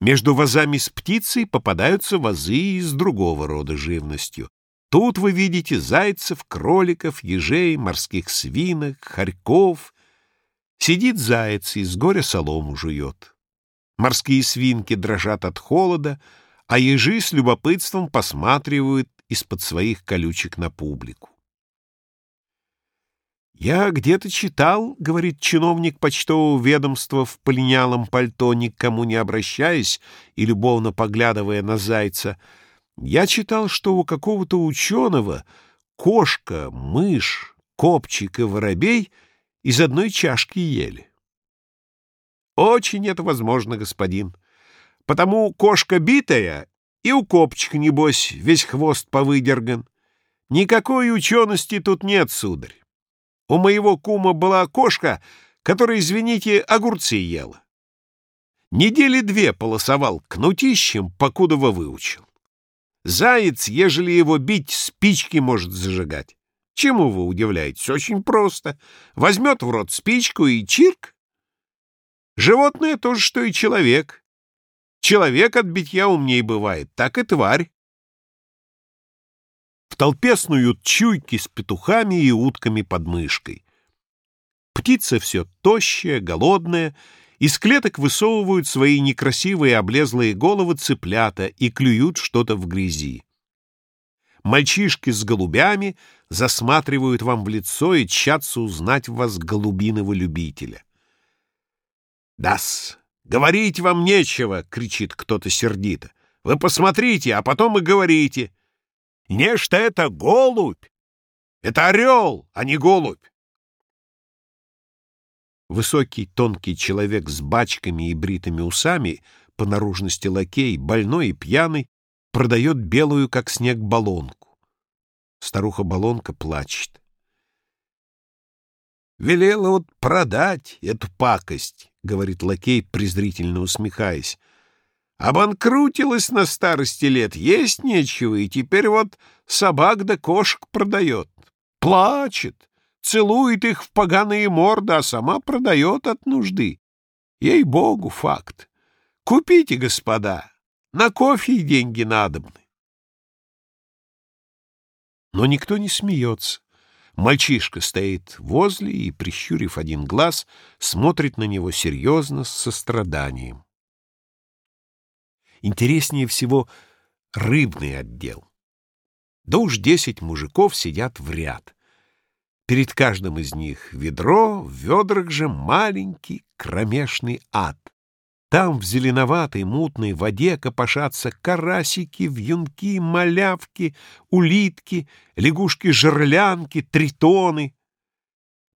Между вазами с птицей попадаются вазы и с другого рода живностью. Тут вы видите зайцев, кроликов, ежей, морских свинок, хорьков. Сидит заяц и с горя солому жует. Морские свинки дрожат от холода, а ежи с любопытством посматривают из-под своих колючек на публику. «Я где-то читал, — говорит чиновник почтового ведомства в полинялом пальто, никому не обращаясь и любовно поглядывая на зайца, я читал, что у какого-то ученого кошка, мышь, копчик и воробей из одной чашки ели. Очень это возможно, господин. Потому кошка битая, и у копчика, небось, весь хвост повыдерган. Никакой учености тут нет, сударь. У моего кума была кошка, которая, извините, огурцы ела. Недели две полосовал кнутищем, покудова выучил. Заяц, ежели его бить, спички может зажигать. Чему вы удивляетесь? Очень просто. Возьмет в рот спичку и чирк. Животное то же, что и человек. Человек от битья умней бывает, так и тварь. В толпе снуют чуйки с петухами и утками под мышкой. Птица все тощая, голодная, из клеток высовывают свои некрасивые облезлые головы цыплята и клюют что-то в грязи. Мальчишки с голубями засматривают вам в лицо и тщатся узнать в вас голубиного любителя. «Да-с, говорить вам нечего!» — кричит кто-то сердито. «Вы посмотрите, а потом и говорите!» Нечто это голубь. Это орел, а не голубь. Высокий, тонкий человек с бачками и бритыми усами, по наружности лакей, больной и пьяный, продает белую, как снег, баллонку. Старуха-баллонка плачет. «Велела вот продать эту пакость», — говорит лакей, презрительно усмехаясь. Обанкрутилась на старости лет, есть нечего, и теперь вот собак да кошек продает. Плачет, целует их в поганые морды, а сама продает от нужды. Ей-богу, факт. Купите, господа, на кофе и деньги надобны. Но никто не смеется. Мальчишка стоит возле и, прищурив один глаз, смотрит на него серьезно, с состраданием. Интереснее всего рыбный отдел. Да уж десять мужиков сидят в ряд. Перед каждым из них ведро, в ведрах же маленький кромешный ад. Там в зеленоватой мутной воде копошатся карасики, вьюнки, малявки, улитки, лягушки-жерлянки, тритоны.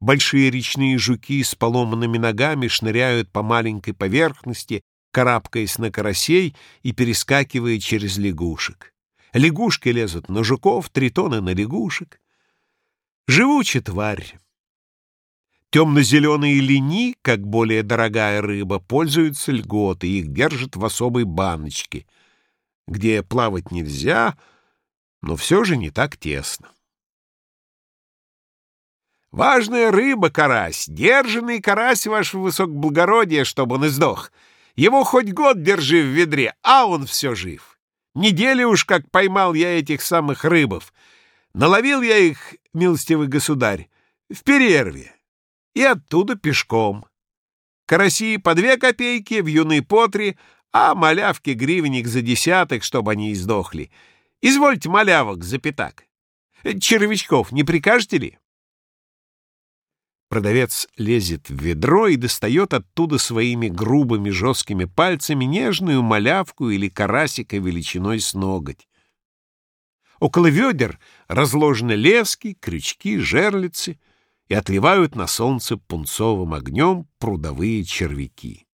Большие речные жуки с поломанными ногами шныряют по маленькой поверхности, карабкаясь на карасей и перескакивая через лягушек. Лягушки лезут на жуков, тритоны на лягушек. Живучая тварь. Темно-зеленые лини, как более дорогая рыба, пользуются льготой, их держат в особой баночке, где плавать нельзя, но все же не так тесно. Важная рыба, карась, держанный карась, ваше высокоблагородие, чтобы он издох — его хоть год держи в ведре, а он все жив. Недели уж как поймал я этих самых рыбов. Наловил я их, милостивый государь, в перерве. И оттуда пешком. Караси по две копейки, вьюны по три, а малявки гривенник за десяток, чтобы они издохли. Извольте малявок за пятак. Червячков не прикажете ли? Продавец лезет в ведро и достает оттуда своими грубыми жесткими пальцами нежную малявку или карасика величиной с ноготь. Около ведер разложены лески, крючки, жерлицы и отливают на солнце пунцовым огнем прудовые червяки.